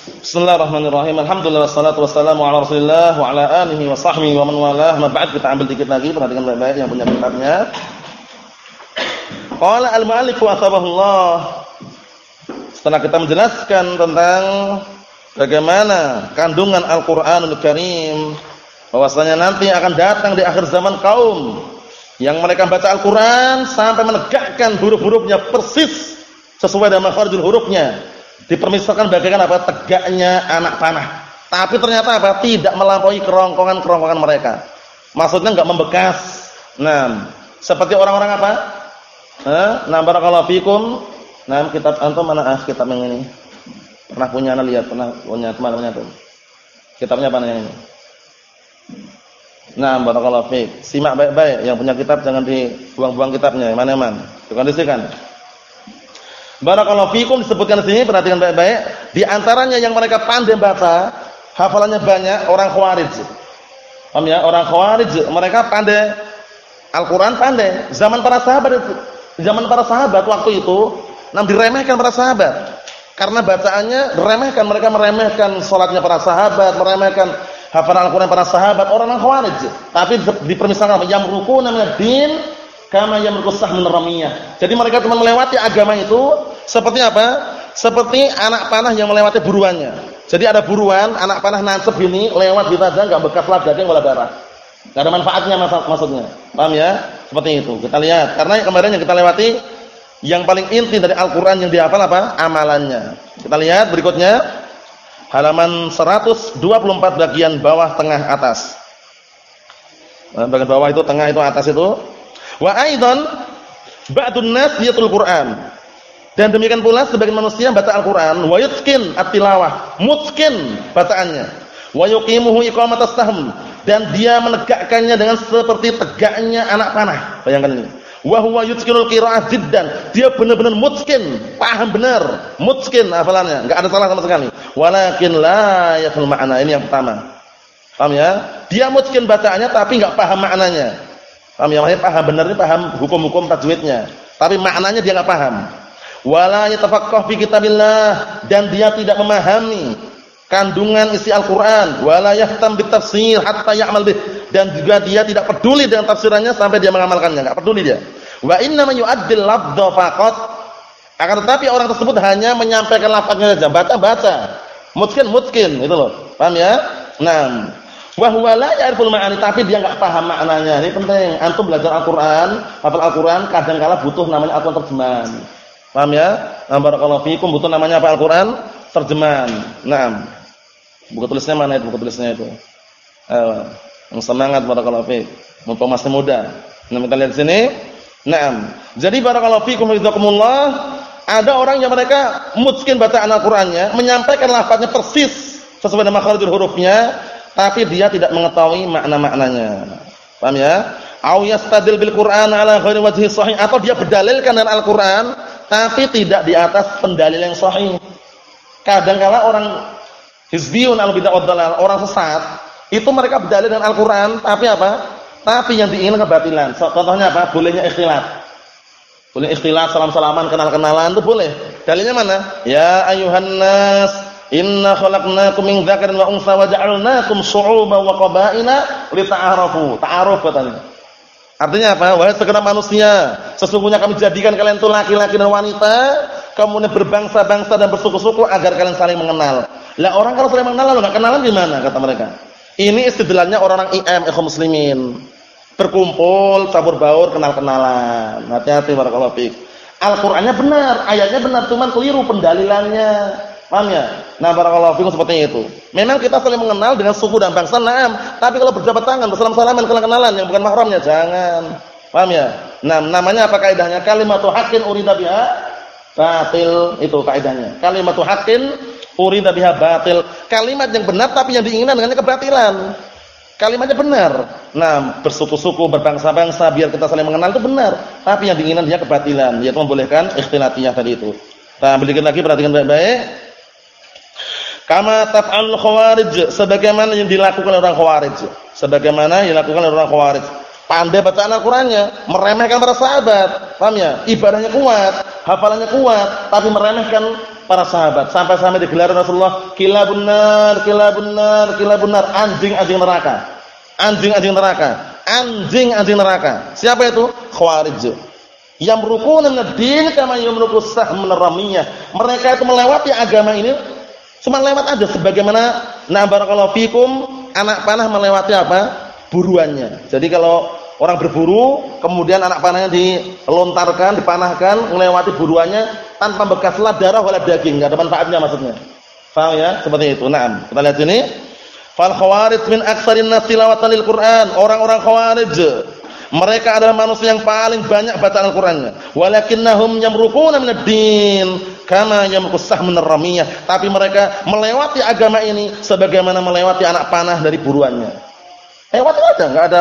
Bismillahirrahmanirrahim. Alhamdulillah wassalatu wassalamu ala Rasulillah wa ala alihi wa sahbihi wa man walah. Ma ba'd kita ambil dikit lagi perhatikan baik-baik yang punya kitabnya. Qala al-mu'allif wa Allah. Setelah kita menjelaskan tentang bagaimana kandungan Al-Qur'anul Karim bahwasanya nanti akan datang di akhir zaman kaum yang mereka baca Al-Qur'an sampai menegakkan huruf-hurufnya persis sesuai dengan makharijul hurufnya dipermisalkan bagaikan apa? Tegaknya anak panah. Tapi ternyata apa? Tidak melampaui kerongkongan-kerongkongan mereka. Maksudnya enggak membekas. Nah seperti orang-orang apa? Eh nah barakallahu fikum. Nah kitab antum mana? Ah kitab yang ini. Pernah punya anda lihat. Pernah punya teman punya tuh? Kitabnya apa yang ini? Nah, barakallahu fiik. Simak baik-baik. Yang punya kitab jangan dibuang-buang kitabnya. Mana-mana. Dikondisikan. Barakallahu fikum disebutkan di sini perhatikan baik-baik. Di antaranya yang mereka pandai baca, hafalannya banyak orang Khawarij. Paham ya? Orang Khawarij mereka pandai Al-Qur'an pandai. Zaman para sahabat itu, zaman para sahabat waktu itu nam diremehkan para sahabat. Karena bacaannya diremehkan, mereka meremehkan salatnya para sahabat, meremehkan hafalan Al-Qur'an para sahabat, orang Khawarij. Tapi dipermisalkan yang rukun namanya din kama yamruku sahmun ramiyah. Jadi mereka cuma melewati agama itu seperti apa? Seperti anak panah yang melewati buruannya. Jadi ada buruan, anak panah nancep ini lewat di tajam enggak bekas lah daging wala darah. Enggak ada manfaatnya maksudnya. Paham ya? Seperti itu. Kita lihat karena kemarin yang kita lewati yang paling inti dari Al-Qur'an yang dihafal apa? Amalannya. Kita lihat berikutnya halaman 124 bagian bawah tengah atas. Bagian bawah itu tengah itu atas itu Wa aidan ba'dun nas yatul Qur'an. Dan demikian pula sebagian manusia baca Al-Qur'an wa yutqin at-tilawah, mutqin bacaannya. Wa yuqimuhu iqamatas sahm dan dia menegakkannya dengan seperti tegaknya anak panah. Bayangkan ini. Wa huwa yutqinul qira'ah jiddan. Dia benar-benar mutqin, paham benar, mutqin hafalannya, enggak ada salah sama sekali. Walakin la yafham ma'na. Ini yang pertama. Paham ya? Dia mutqin bacaannya tapi enggak paham maknanya. Paham ya? Maksudnya paham benar ini paham hukum-hukum tajwidnya, tapi maknanya dia enggak paham. Wala yatafaqqah fi kitabillah dan dia tidak memahami kandungan isi Al-Qur'an, wala yahtam bitafsir hatta ya'mal bih dan juga dia tidak peduli dengan tafsirannya sampai dia mengamalkannya, enggak peduli dia. Wa inna man yu'addil lafdha faqat akan tetapi orang tersebut hanya menyampaikan lafaznya saja, baca-baca. Mutkin mutkin itu loh. Paham ya? Nah, wa huwa la ya'riful ma'ani tapi dia enggak paham maknanya. Ini penting. Antum belajar Al-Qur'an, hafal Al-Qur'an kadang kala butuh namanya Al-Qur'an terjemahan. Paham ya? Nah, barakallahu fikum butuh namanya apa Al-Qur'an? Terjemahan. Naam. Buku tulisnya mana itu buku tulisnya itu? Eh, yang semangat barakallahu fik. Mumpung masih muda. Nah, kita lihat sini. Naam. Jadi barakallahu fikum jazakumullah ada orang yang mereka mutskin bacaan Al-Qur'annya, menyampaikan lafaznya persis sesuai dengan makhrajul hurufnya, tapi dia tidak mengetahui makna-maknanya. Paham ya? Au yastadil bil Qur'an ala ghairi wajhi sahih atau dia berdalilkan dengan Al-Qur'an tapi tidak di atas pendalil yang sahih. Kadang kala orang hizbiyun al-bid'ah wad orang sesat, itu mereka berdalil dengan Al-Qur'an tapi apa? Tapi yang diinginkan kebatilan. Contohnya apa? Bolehnya ikhtilat. Boleh ikhtilat, salam-salaman, kenal-kenalan itu boleh. Dalilnya mana? Ya ayuhan nas Inna khalaqnakum min dzakarin wa untha wa ja'alnakum syu'uban wa qabaila lita'arafu. Ta'aruf katanya. Artinya apa? Wahai segenap manusia, sesungguhnya kami jadikan kalian itu laki-laki dan wanita, kemudian berbangsa-bangsa dan bersuku-suku agar kalian saling mengenal. Lah orang kalau saling mengenal lalu enggak kenalan gimana kata mereka? Ini istidlalnya orang-orang IM ikhwan muslimin. Berkumpul, campur baur, kenal-kenalan. Hati-hati barakallahu fiik. Al-Qur'annya benar, ayatnya benar, cuman keliru pendalilannya. Paham ya? Nah, barakallahu fikum seperti itu. Memang kita saling mengenal dengan suku dan bangsa, na'am. Tapi kalau berjabat tangan, bersalam-salaman, kenal-kenalan yang bukan mahramnya, jangan. Paham ya? Nah, namanya apa kaidahnya? Kalimatu haqqin urida biha batil. Itu kaidahnya. Kalimatu haqqin urida biha batil. Kalimat yang benar tapi yang diinginkan dengannya kebatilan. Kalimatnya benar. Nah, bersuku-suku, berbangsa-bangsa biar kita saling mengenal itu benar, tapi yang diinginkan dia kebatilan, yaitu membolehkan ikhtilatiyah tadi itu. Nah, berikan lagi perhatikan baik-baik. Kama taf'al khawarij sebagaimana yang dilakukan orang khawarij. Sebagaimana yang dilakukan orang khawarij. Pandai bacaan Al-Qur'annya, meremehkan para sahabat. Paham ya? Ibadahnya kuat, hafalannya kuat, tapi meremehkan para sahabat sampai-sampai digelar Rasulullah kilabun nar, kilabun nar, kilabun nar, anjing-anjing neraka. Anjing-anjing neraka, anjing-anjing neraka. Siapa itu? Khawarij. Yang merukun din kama sahm ramiyah. Mereka itu melewati agama ini cuma lewat aja sebagaimana na barakallahu fikum anak panah melewati apa? buruannya. Jadi kalau Orang berburu, kemudian anak panahnya dilontarkan, dipanahkan, melewati buruannya tanpa bekas lah darah wala daging, enggak ada manfaatnya maksudnya. Paham ya? Seperti itu. Naam. Kita lihat sini. Fal khawarij min aktsarin nas tilawatan lil Qur'an. Orang-orang khawarij mereka adalah manusia yang paling banyak bacaan Al-Qur'annya. Walakinnahum yamruquna minad din kama yamruqus sahmun ramiyah. Tapi mereka melewati agama ini sebagaimana melewati anak panah dari buruannya. Lewat aja, enggak ada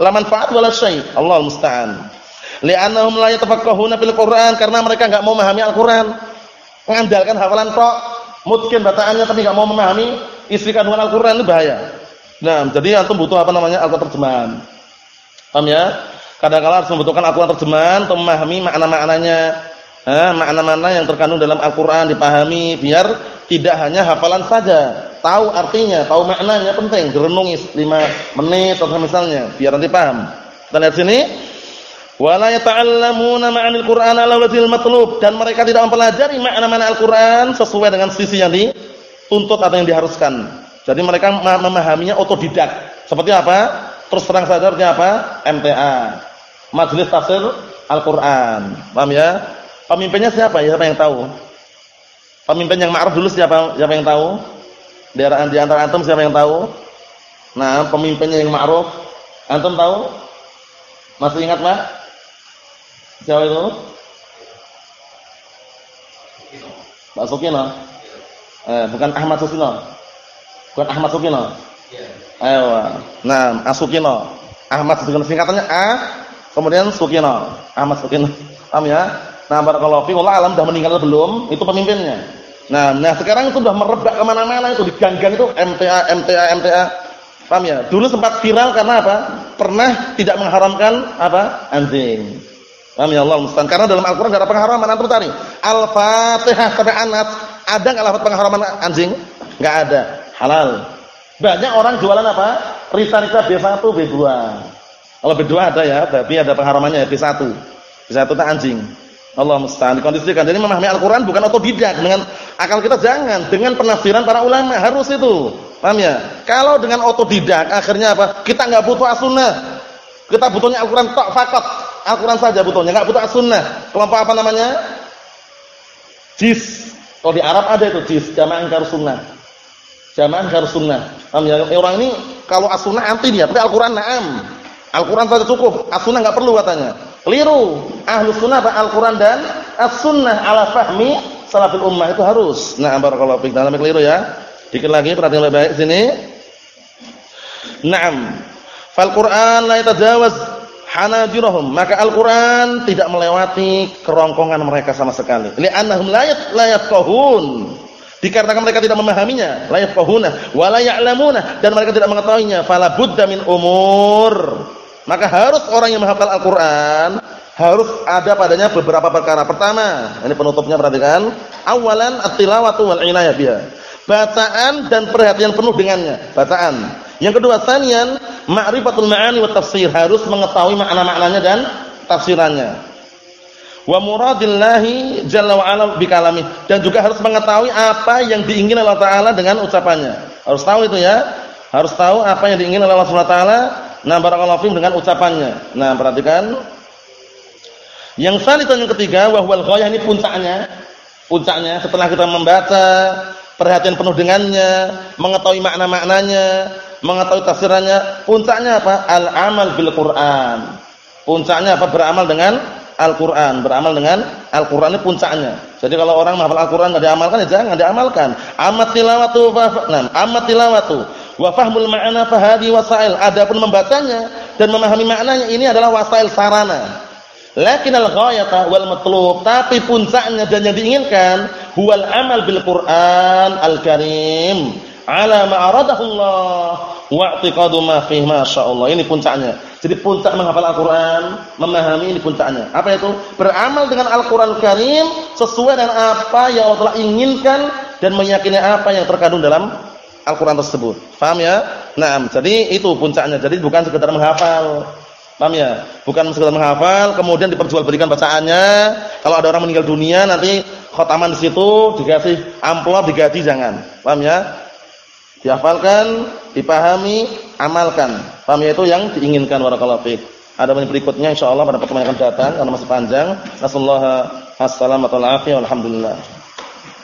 la manfaat wala syai. Allah musta'an. Li'annahum la yatafaqqahuna fil Qur'an karena mereka enggak mau memahami Al-Qur'an. Mengandalkan hafalan tok, mungkin bacaannya tapi enggak mau memahami isi kandungan Al-Qur'an itu bahaya. Nah, jadi antum butuh apa namanya Al-Qur'an terjemahan. Paham ya? Kadang-kala harus membutuhkan Al-Qur'an terjemahan untuk memahami makna-maknanya. Eh, makna-makna yang terkandung dalam Al-Qur'an dipahami biar tidak hanya hafalan saja tahu artinya, tahu maknanya penting, direnungi 5 menit atau misalnya, biar nanti paham. Kita lihat sini. Wala yata'allamuna ma'anil Qur'an ala wajhil matlub dan mereka tidak mempelajari makna-makna Al-Qur'an sesuai dengan sisi yang dituntut atau yang diharuskan. Jadi mereka memahaminya otodidak. Seperti apa? Terus terang saja artinya apa? MTA. Majelis Tafsir Al-Qur'an. Paham ya? Pemimpinnya siapa? Siapa yang tahu? Pemimpin yang ma'ruf dulu siapa? Siapa yang tahu? Di antara antum siapa yang tahu? Nah, pemimpinnya yang ma'ruf. Antum tahu? Masih ingat, Pak? Siapa itu? Pak Sukino. Eh, bukan Ahmad Sukino. Bukan Ahmad Sukino. Ayo. Nah, Asukino. Ahmad Sukino singkatannya A, kemudian Sukino. Ahmad Sukino. Paham ya? Nah, barakallahu fi Allah alam sudah meninggal belum? Itu pemimpinnya. Nah, nah sekarang itu sudah merebak ke mana-mana itu di itu MTA, MTA, MTA. Paham ya? Dulu sempat viral karena apa? Pernah tidak mengharamkan apa? Anjing. Paham ya Allah Musta'an. Karena dalam Al-Qur'an enggak ada pengharaman. Antum cari. Al-Fatihah sampai Anas, ada enggak lafaz pengharaman anjing? Enggak ada. Halal. Banyak orang jualan apa? Risa-risa B1, B2. Kalau B2 ada ya, tapi ada pengharamannya ya B1. B1 itu anjing. Allah musta'an dikondisikan. Jadi memahami Al-Qur'an bukan otodidak dengan akal kita jangan, dengan penafsiran para ulama harus itu. Paham ya? Kalau dengan otodidak akhirnya apa? Kita enggak butuh as-sunnah. Kita butuhnya Al-Qur'an tok fakot. Al-Qur'an saja butuhnya, enggak butuh as-sunnah. Kelompok apa namanya? Jis. Kalau di Arab ada itu jis, jamaah ingkar sunnah. Jamaah ingkar sunnah. Paham ya? Orang ini kalau as-sunnah anti dia, tapi Al-Qur'an na'am. Al-Qur'an saja cukup, as-sunnah enggak perlu katanya. Keliru. Ahlus sunnah Al-Qur'an dan as-sunnah ala fahmi salafil ummah itu harus. Nah, barakallahu fiik. Dalam keliru ya. Dikit lagi perhatian baik-baik sini. Naam. Fal Qur'an la yatajawaz hanajirahum. Maka Al-Qur'an tidak melewati kerongkongan mereka sama sekali. Li'annahum la la yafqahun. Dikarenakan mereka tidak memahaminya, la yafqahuna wa la dan mereka tidak mengetahuinya. Fala budda umur maka harus orang yang menghafal Al-Qur'an harus ada padanya beberapa perkara. Pertama, ini penutupnya perhatikan, awalan at-tilawatu wal inayah biha. Bacaan dan perhatian penuh dengannya, bacaan. Yang kedua, sanian ma'rifatul ma'ani wa tafsir, harus mengetahui makna-maknanya dan tafsirannya. Wa muradillahi jalla wa ala bikalami dan juga harus mengetahui apa yang diinginkan Allah taala dengan ucapannya. Harus tahu itu ya. Harus tahu apa yang diinginkan Allah Subhanahu wa taala Nah, barakallahu fiikum dengan ucapannya. Nah, perhatikan. Yang salisan yang ketiga wahwal ghayah ini puncaknya. Puncaknya setelah kita membaca, perhatian penuh dengannya, mengetahui makna-maknanya, mengetahui tafsirannya, puncaknya apa? Al-amal bil Qur'an. Puncaknya apa? Beramal dengan Al-Qur'an, beramal dengan Al-Qur'an ini puncaknya. Jadi kalau orang menghafal Al-Qur'an enggak diamalkan ya jangan diamalkan. Amat tilawatu fa nah, amat tilawatu Wa fahmul ma'na fahadi wasail. Adapun membacanya dan memahami maknanya ini adalah wasail sarana. Lakin al-ghayata wal matlub, tapi puncaknya dan yang diinginkan huwal amal bil Qur'an al-Karim ala ma. Wa'tiqadu ma fihi masyaallah. Ini puncaknya. Jadi puncak menghafal Al-Qur'an, memahami ini puncaknya. Apa itu? Beramal dengan Al-Qur'an Karim sesuai dengan apa yang Allah telah inginkan dan meyakini apa yang terkandung dalam Al-Qur'an tersebut. Paham ya? Nah, jadi itu puncaknya. Jadi bukan sekedar menghafal. Paham ya? Bukan sekedar menghafal kemudian diperjualbelikan bacaannya. Kalau ada orang meninggal dunia nanti khotaman di situ dikasih amplop digaji jangan. Paham ya? Dihafalkan, dipahami, amalkan. Paham itu yang diinginkan warakallahu fiik. Ada banyak berikutnya insyaallah pada pertemuan yang akan datang karena masih panjang. Nasallahu alaihi wasallam wa alhamdulillah.